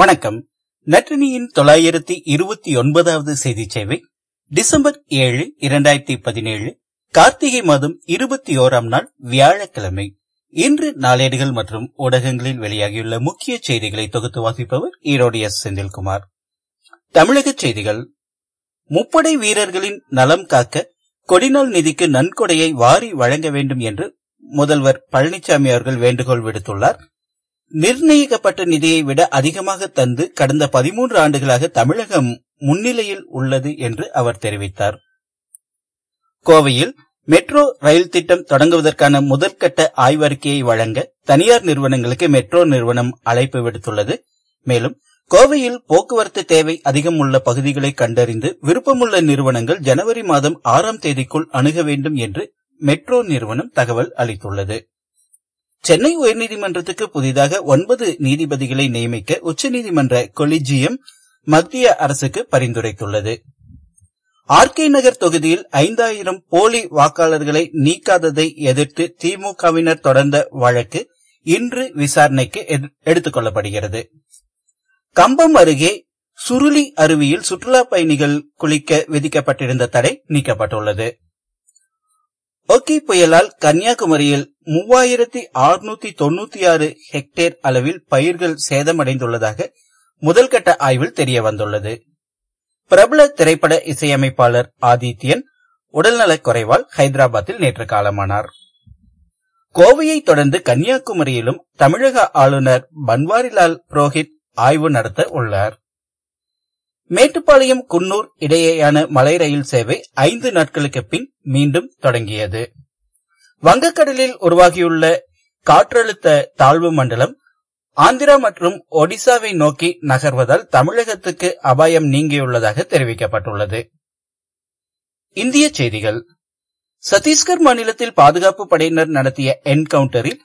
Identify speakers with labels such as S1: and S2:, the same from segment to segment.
S1: வணக்கம் நற்றினியின் தொள்ளாயிரத்தி இருபத்தி ஒன்பதாவது செய்தி சேவை டிசம்பர் ஏழு இரண்டாயிரத்தி பதினேழு கார்த்திகை மாதம் இருபத்தி ஓராம் நாள் வியாழக்கிழமை இன்று நாளேடுகள் மற்றும் ஊடகங்களில் வெளியாகியுள்ள முக்கிய செய்திகளை தொகுத்து வாசிப்பவர் ஈரோடு எஸ் செந்தில்குமார் தமிழக செய்திகள் முப்படை வீரர்களின் நலம் காக்க கொடிநாள் நிதிக்கு நன்கொடையை வாரி வழங்க வேண்டும் என்று முதல்வர் பழனிசாமி அவர்கள் வேண்டுகோள் விடுத்துள்ளார் நிர்ணயிக்கப்பட்ட நிதியை விட அதிகமாக தந்து கடந்த பதிமூன்று ஆண்டுகளாக தமிழகம் முன்னிலையில் உள்ளது என்று அவர் தெரிவித்தார் கோவையில் மெட்ரோ ரயில் திட்டம் தொடங்குவதற்கான முதற்கட்ட ஆய்வறிக்கையை வழங்க தனியார் நிறுவனங்களுக்கு மெட்ரோ நிறுவனம் அழைப்பு விடுத்துள்ளது மேலும் கோவையில் போக்குவரத்து தேவை அதிகம் உள்ள பகுதிகளை கண்டறிந்து விருப்பமுள்ள நிறுவனங்கள் ஜனவரி மாதம் ஆறாம் தேதிக்குள் அணுக வேண்டும் என்று மெட்ரோ நிறுவனம் தகவல் அளித்துள்ளது சென்னை உயர்நீதிமன்றத்துக்கு புதிதாக ஒன்பது நீதிபதிகளை நியமிக்க உச்சநீதிமன்ற கொலிஜியம் மத்திய அரசுக்கு பரிந்துரைத்துள்ளது ஆர்கே நகர் தொகுதியில் ஐந்தாயிரம் போலி வாக்காளர்களை நீக்காததை எதிர்த்து திமுகவினர் தொடர்ந்த வழக்கு இன்று விசாரணைக்கு எடுத்துக் கொள்ளப்படுகிறது கம்பம் அருகே சுருளி அருவியில் சுற்றுலா பயணிகள் குளிக்க விதிக்கப்பட்டிருந்த தடை நீக்கப்பட்டுள்ளது ஒக்கி புயலால் கன்னியாகுமரியில் மூவாயிரத்தி அறுநூத்தி தொன்னூத்தி ஆறு ஹெக்டேர் அளவில் பயிர்கள் சேதமடைந்துள்ளதாக முதல்கட்ட ஆய்வில் தெரிய வந்துள்ளது பிரபல திரைப்பட இசையமைப்பாளர் ஆதித்யன் உடல்நலக் குறைவால் ஹைதராபாத்தில் நேற்று காலமானார் கோவையை தொடர்ந்து கன்னியாகுமரியிலும் தமிழக ஆளுநர் பன்வாரிலால் புரோஹித் ஆய்வு நடத்த உள்ளார் மேட்டுப்பாளையம் குன்னூர் இடையேயான மலை ரயில் சேவை ஐந்து நாட்களுக்கு பின் மீண்டும் தொடங்கியது வங்கக்கடலில் உருவாகியுள்ள காற்றழுத்த தாழ்வு மண்டலம் ஆந்திரா மற்றும் ஒடிசாவை நோக்கி நகர்வதால் தமிழகத்துக்கு அபாயம் நீங்கியுள்ளதாக தெரிவிக்கப்பட்டுள்ளது இந்திய செய்திகள் சத்தீஸ்கர் மாநிலத்தில் பாதுகாப்பு படையினர் நடத்திய என்கவுண்டரில்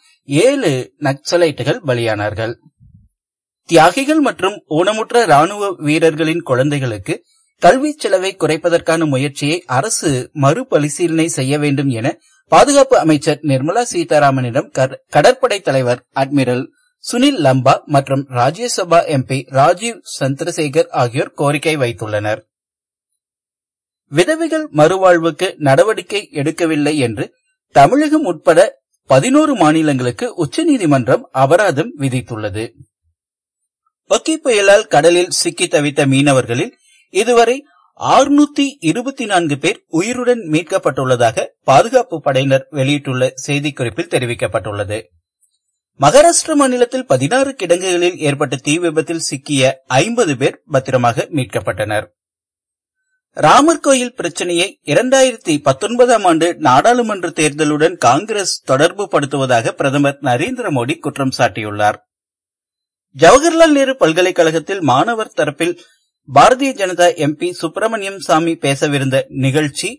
S1: ஏழு நக்சலைட்டுகள் பலியானார்கள் தியாகிகள் மற்றும் ஊனமுற்ற ராணுவ வீரர்களின் குழந்தைகளுக்கு கல்வி செலவை குறைப்பதற்கான முயற்சியை அரசு மறுபரிசீலனை செய்ய வேண்டும் என பாதுகாப்பு அமைச்சர் நிர்மலா சீதாராமனிடம் கடற்படை தலைவர் அட்மிரல் சுனில் லம்பா மற்றும் ராஜ்யசபா எம்பி ராஜீவ் சந்திரசேகர் ஆகியோர் கோரிக்கை வைத்துள்ளனர் விதவைகள் மறுவாழ்வுக்கு நடவடிக்கை எடுக்கவில்லை என்று தமிழகம் உட்பட பதினோரு மாநிலங்களுக்கு உச்சநீதிமன்றம் அபராதம் விதித்துள்ளது பக்கி புயலால் கடலில் சிக்கி தவித்த மீனவர்களில் இதுவரை ஆறுநூத்தி இருபத்தி நான்கு பேர் உயிருடன் மீட்கப்பட்டுள்ளதாக பாதுகாப்பு படையினர் வெளியிட்டுள்ள செய்திக்குறிப்பில் தெரிவிக்கப்பட்டுள்ளது மகாராஷ்டிர மாநிலத்தில் பதினாறு கிடங்குகளில் ஏற்பட்ட தீ விபத்தில் சிக்கிய ஐம்பது பேர் பத்திரமாக மீட்கப்பட்டனர் ராமர் கோயில் பிரச்சனையை இரண்டாயிரத்தி பத்தொன்பதாம் ஆண்டு நாடாளுமன்ற தேர்தலுடன் காங்கிரஸ் தொடர்பு பிரதமர் நரேந்திர மோடி குற்றம் சாட்டியுள்ளாா் ஜவஹர்லால் நேரு பல்கலைக்கழகத்தில் மாணவர் தரப்பில் பாரதிய ஜனதா எம்பி சுப்பிரமணியம் சாமி பேசவிருந்த நிகழ்ச்சி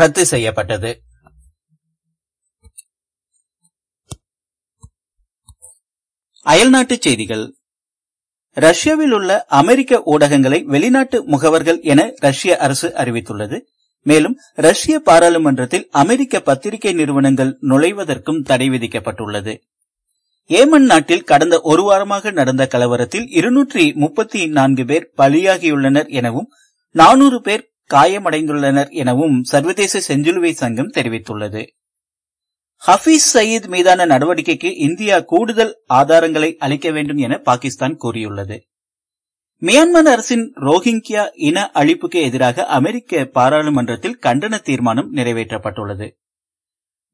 S1: ரத்து செய்யப்பட்டது அயல்நாட்டுச் செய்திகள் ரஷ்யாவில் உள்ள அமெரிக்க ஊடகங்களை வெளிநாட்டு முகவர்கள் என ரஷ்ய அரசு அறிவித்துள்ளது மேலும் ரஷ்ய பாராளுமன்றத்தில் அமெரிக்க பத்திரிகை நிறுவனங்கள் நுழைவதற்கும் தடை விதிக்கப்பட்டுள்ளது ஏமன் நாட்டில் கடந்த ஒரு வாரமாக நடந்த கலவரத்தில் இருநூற்றி முப்பத்தி நான்கு பேர் பலியாகியுள்ளனர் எனவும் நானூறு பேர் காயமடைந்துள்ளனர் எனவும் சர்வதேச செஞ்சிலுவை சங்கம் தெரிவித்துள்ளது ஹபீஸ் சயீத் மீதான நடவடிக்கைக்கு இந்தியா கூடுதல் ஆதாரங்களை அளிக்க வேண்டும் என பாகிஸ்தான் கூறியுள்ளது மியான்மர் அரசின் ரோஹிங்கியா இன அழிப்புக்கு எதிராக அமெரிக்க பாராளுமன்றத்தில் கண்டன தீர்மானம் நிறைவேற்றப்பட்டுள்ளது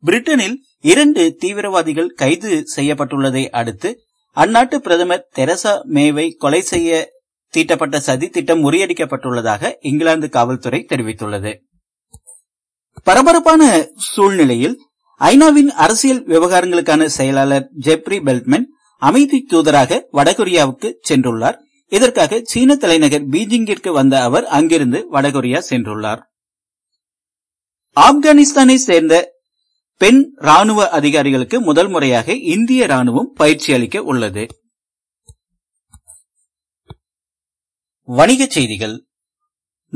S1: பிரிட்டனில் இரண்டு தீவிரவாதிகள் கைது செய்யப்பட்டுள்ளதை அடுத்து அந்நாட்டு பிரதமர் தெரசா மேவை கொலை செய்ய தீட்டப்பட்ட சதி திட்டம் முறியடிக்கப்பட்டுள்ளதாக இங்கிலாந்து காவல்துறை தெரிவித்துள்ளது பரபரப்பான சூழ்நிலையில் ஐநாவின் அரசியல் விவகாரங்களுக்கான செயலாளர் ஜெப்ரி பெல்ட்மென் அமைதி தூதராக வடகொரியாவுக்கு சென்றுள்ளார் இதற்காக சீன தலைநகர் பீஜிங்கிற்கு வந்த அவர் அங்கிருந்து வடகொரியா சென்றுள்ளார் ஆப்கானிஸ்தானை சேர்ந்த பெண் ராணுவ அதிகாரிகளுக்கு முதல் முறையாக இந்திய ராணுவம் பயிற்சி அளிக்க உள்ளது வணிகச் செய்திகள்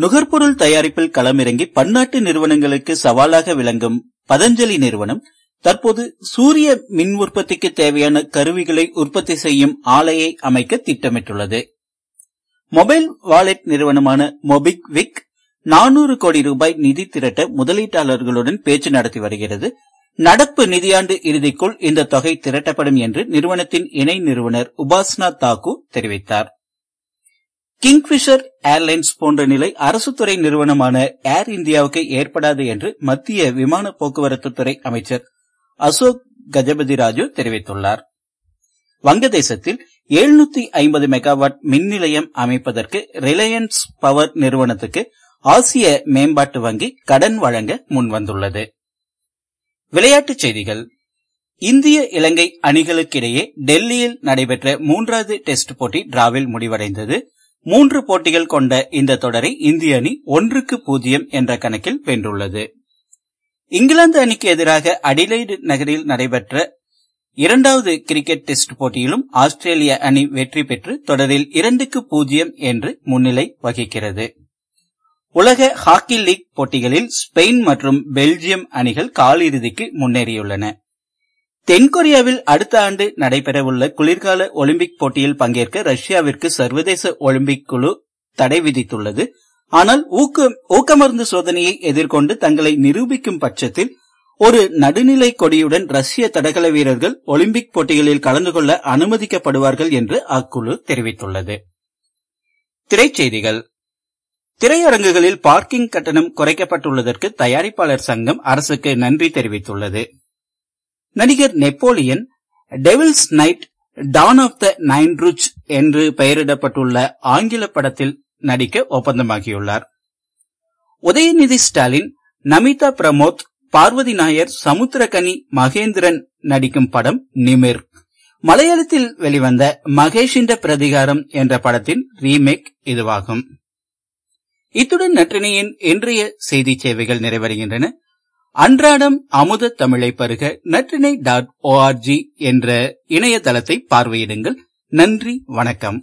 S1: நுகர்பொருள் தயாரிப்பில் களமிறங்கி பன்னாட்டு நிறுவனங்களுக்கு சவாலாக விளங்கும் பதஞ்சலி நிறுவனம் தற்போது சூரிய மின் உற்பத்திக்கு தேவையான கருவிகளை உற்பத்தி செய்யும் ஆலையை அமைக்க திட்டமிட்டுள்ளது மொபைல் வாலெட் நிறுவனமான மொபிக்விக் நானூறு கோடி ரூபாய் நிதி திரட்ட முதலீட்டாளர்களுடன் பேச்சு நடத்தி வருகிறது நடப்பு நிதியாண்டு இறுதிக்குள் இந்த தொகை திரட்டப்படும் என்று நிறுவனத்தின் இணை நிறுவனர் உபாசனா தாக்கு தெரிவித்தார் கிங்ஃபிஷர் ஏர்லைன்ஸ் போன்ற நிலை அரசு துறை நிறுவனமான ஏர் இந்தியாவுக்கு ஏற்படாது என்று மத்திய விமான போக்குவரத்து துறை அமைச்சர் அசோக் கஜபதி ராஜு தெரிவித்துள்ளார் வங்கதேசத்தில் எழுநூத்தி ஐம்பது மெகாவாட் மின் நிலையம் அமைப்பதற்கு ரிலையன்ஸ் பவர் நிறுவனத்துக்கு ஆசிய மேம்பாட்டு வங்கி கடன் வழங்க முன்வந்துள்ளது விளையாட்டுச் செய்திகள் இந்திய இலங்கை அணிகளுக்கிடையே டெல்லியில் நடைபெற்ற மூன்றாவது டெஸ்ட் போட்டி டிராவில் முடிவடைந்தது மூன்று போட்டிகள் கொண்ட இந்த தொடரை இந்திய அணி ஒன்றுக்கு பூஜ்ஜியம் என்ற கணக்கில் வென்றுள்ளது இங்கிலாந்து அணிக்கு எதிராக அடிலைடு நகரில் நடைபெற்ற இரண்டாவது கிரிக்கெட் டெஸ்ட் போட்டியிலும் ஆஸ்திரேலிய அணி வெற்றி பெற்று தொடரில் இரண்டுக்கு பூஜ்ஜியம் என்று முன்னிலை வகிக்கிறது உலக ஹாக்கி லீக் போட்டிகளில் ஸ்பெயின் மற்றும் பெல்ஜியம் அணிகள் காலிறுதிக்கு முன்னேறியுள்ளன தென்கொரியாவில் அடுத்த ஆண்டு நடைபெறவுள்ள குளிர்கால ஒலிம்பிக் போட்டியில் பங்கேற்க ரஷ்யாவிற்கு சர்வதேச ஒலிம்பிக் குழு தடை விதித்துள்ளது ஆனால் ஊக்கமருந்து சோதனையை எதிர்கொண்டு தங்களை நிரூபிக்கும் பட்சத்தில் ஒரு நடுநிலை கொடியுடன் ரஷ்ய தடகள வீரர்கள் ஒலிம்பிக் போட்டிகளில் கலந்து கொள்ள அனுமதிக்கப்படுவார்கள் என்று அக்குழு தெரிவித்துள்ளது திரைச்செய்திகள் திரையரங்குகளில் பார்க்கிங் கட்டணம் குறைக்கப்பட்டுள்ளதற்கு தயாரிப்பாளர் சங்கம் அரசுக்கு நன்றி தெரிவித்துள்ளது நடிகர் Napoleon Devil's Night Dawn of the Nine Rouge என்று பெயரிடப்பட்டுள்ள ஆங்கில படத்தில் நடிக்க ஒப்பந்தமாகியுள்ளார் உதயநிதி ஸ்டாலின் நமிதா பிரமோத் பார்வதி நாயர் சமுத்திரகனி மகேந்திரன் நடிக்கும் படம் நிமிர் மலையாளத்தில் வெளிவந்த மகேஷிண்ட பிரதிகாரம் என்ற படத்தின் ரீமேக் இதுவாகும் இத்துடன் நற்றினியின் இன்றைய செய்தி சேவைகள் நிறைவடைகின்றன அன்றாடம் அமுத தமிழை பருக நற்றினை டாட் ஓஆர்ஜி என்ற இணையதளத்தை பார்வையிடுங்கள் நன்றி வணக்கம்